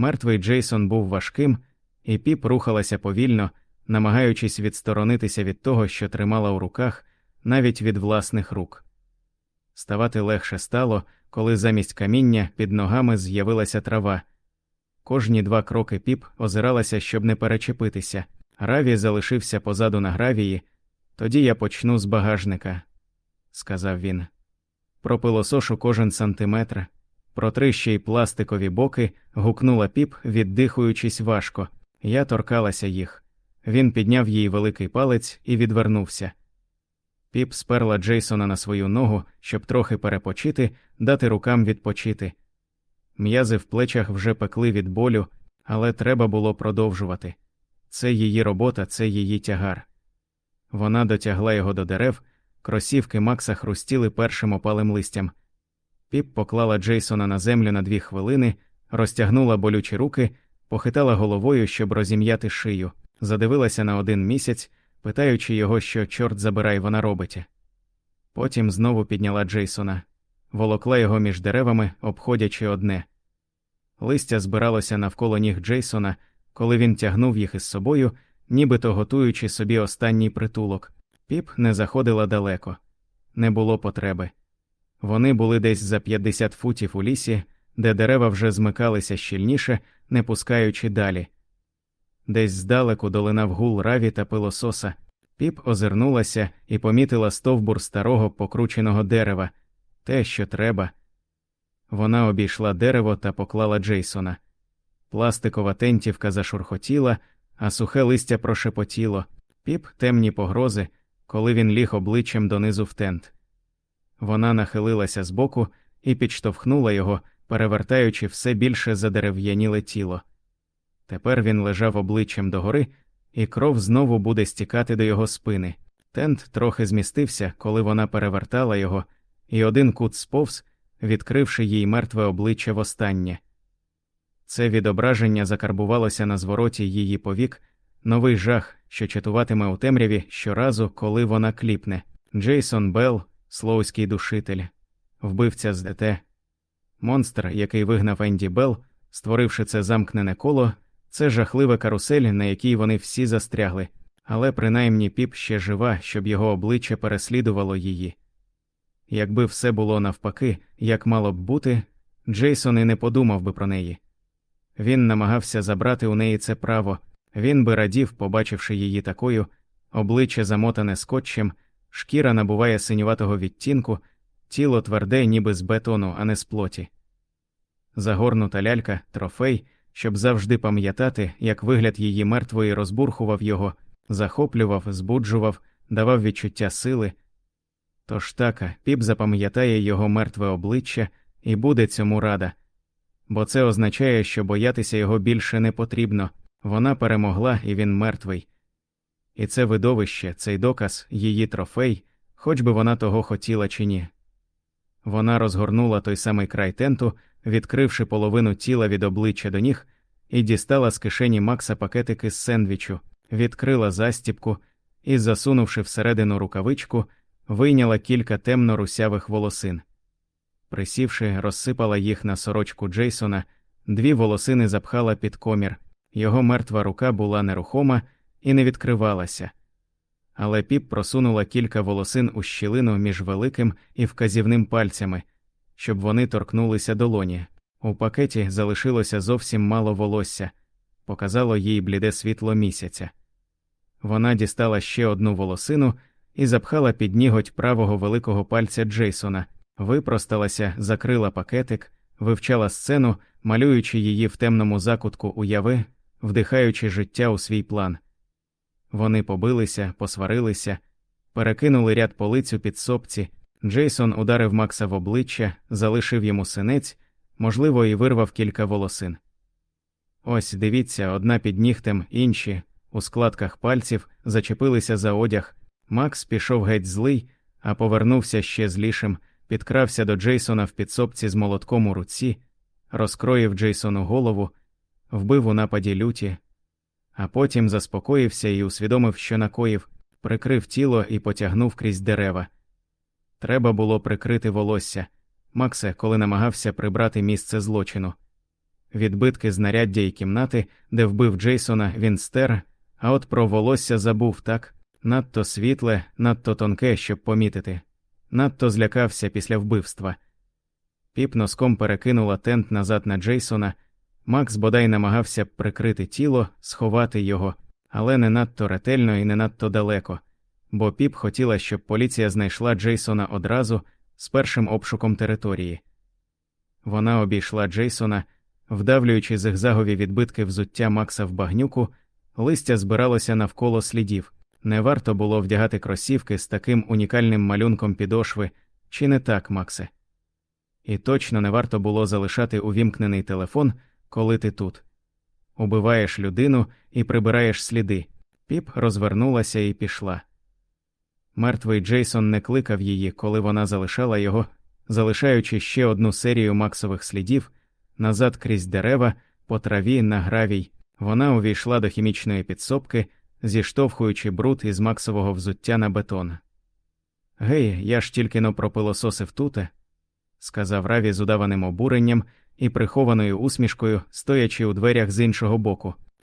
Мертвий Джейсон був важким, і піп рухалася повільно, намагаючись відсторонитися від того, що тримала у руках, навіть від власних рук. Ставати легше стало, коли замість каміння під ногами з'явилася трава. Кожні два кроки піп озиралася, щоб не перечепитися. Гравій залишився позаду на гравії, тоді я почну з багажника, сказав він. Пропилосошу кожен сантиметр, протри й пластикові боки, гукнула піп, віддихуючись важко. Я торкалася їх. Він підняв їй великий палець і відвернувся. Піп сперла Джейсона на свою ногу, щоб трохи перепочити, дати рукам відпочити. М'язи в плечах вже пекли від болю, але треба було продовжувати. Це її робота, це її тягар. Вона дотягла його до дерев, кросівки Макса хрустіли першим опалим листям. Піп поклала Джейсона на землю на дві хвилини, розтягнула болючі руки, похитала головою, щоб розім'яти шию, задивилася на один місяць, питаючи його, що чорт забирай вона робить. Потім знову підняла Джейсона, волокла його між деревами, обходячи одне. Листя збиралося навколо ніг Джейсона, коли він тягнув їх із собою, нібито готуючи собі останній притулок. Піп не заходила далеко, не було потреби. Вони були десь за 50 футів у лісі, де дерева вже змикалися щільніше, не пускаючи далі. Десь здалеку долинав гул раві та пилососа. Піп озирнулася і помітила стовбур старого покрученого дерева, те, що треба. Вона обійшла дерево та поклала Джейсона. Пластикова тентівка зашурхотіла, а сухе листя прошепотіло, піп темні погрози, коли він ліг обличчям донизу в тент. Вона нахилилася збоку і підштовхнула його, перевертаючи все більше задерев'яніле тіло. Тепер він лежав обличчям догори, і кров знову буде стікати до його спини. Тент трохи змістився, коли вона перевертала його, і один кут сповз, відкривши їй мертве обличчя востаннє. Це відображення закарбувалося на звороті її повік, новий жах, що чатуватиме у темряві щоразу, коли вона кліпне. Джейсон Белл, слоуський душитель, вбивця з ДТ. Монстр, який вигнав Енді Белл, створивши це замкнене коло, це жахлива карусель, на якій вони всі застрягли, але принаймні піп ще жива, щоб його обличчя переслідувало її. Якби все було навпаки, як мало б бути, Джейсон і не подумав би про неї. Він намагався забрати у неї це право, він би радів, побачивши її такою, обличчя замотане скотчем, шкіра набуває синюватого відтінку, тіло тверде, ніби з бетону, а не з плоті. Загорнута лялька, трофей, щоб завжди пам'ятати, як вигляд її мертвої розбурхував його, захоплював, збуджував, давав відчуття сили. Тож така, піп запам'ятає його мертве обличчя і буде цьому рада бо це означає, що боятися його більше не потрібно, вона перемогла і він мертвий. І це видовище, цей доказ, її трофей, хоч би вона того хотіла чи ні. Вона розгорнула той самий край тенту, відкривши половину тіла від обличчя до ніг, і дістала з кишені Макса пакетики з сендвічу, відкрила застіпку і, засунувши всередину рукавичку, вийняла кілька темно русявих волосин. Присівши, розсипала їх на сорочку Джейсона, дві волосини запхала під комір, його мертва рука була нерухома і не відкривалася. Але піп просунула кілька волосин у щілину між великим і вказівним пальцями, щоб вони торкнулися долоні. У пакеті залишилося зовсім мало волосся, показало їй бліде світло місяця. Вона дістала ще одну волосину і запхала під ніготь правого великого пальця Джейсона випросталася, закрила пакетик, вивчала сцену, малюючи її в темному закутку уяви, вдихаючи життя у свій план. Вони побилися, посварилися, перекинули ряд полиць у підсобці. Джейсон ударив Макса в обличчя, залишив йому синець, можливо, і вирвав кілька волосин. Ось дивіться, одна під нігтем, інші, у складках пальців, зачепилися за одяг. Макс пішов геть злий, а повернувся ще злішим, підкрався до Джейсона в підсобці з молотком у руці, розкроїв Джейсону голову, вбив у нападі люті, а потім заспокоївся і усвідомив, що накоїв, прикрив тіло і потягнув крізь дерева. Треба було прикрити волосся, Максе, коли намагався прибрати місце злочину. відбитки знаряддя і кімнати, де вбив Джейсона, він стер, а от про волосся забув так надто світле, надто тонке, щоб помітити, надто злякався після вбивства. Піп носком перекинула тент назад на Джейсона. Макс бодай намагався прикрити тіло, сховати його, але не надто ретельно і не надто далеко, бо піп хотіла, щоб поліція знайшла Джейсона одразу з першим обшуком території. Вона обійшла Джейсона, вдавлюючи зигзагові відбитки взуття Макса в багнюку, листя збиралося навколо слідів. Не варто було вдягати кросівки з таким унікальним малюнком підошви, чи не так, Максе? І точно не варто було залишати увімкнений телефон, коли ти тут. Убиваєш людину і прибираєш сліди. Піп розвернулася і пішла. Мертвий Джейсон не кликав її, коли вона залишала його, залишаючи ще одну серію максових слідів назад крізь дерева, по траві на гравій. Вона увійшла до хімічної підсобки, зіштовхуючи бруд із максового взуття на бетон. Гей, я ж тільки но пропилососив туте, сказав Раві з удаваним обуренням і прихованою усмішкою, стоячи у дверях з іншого боку.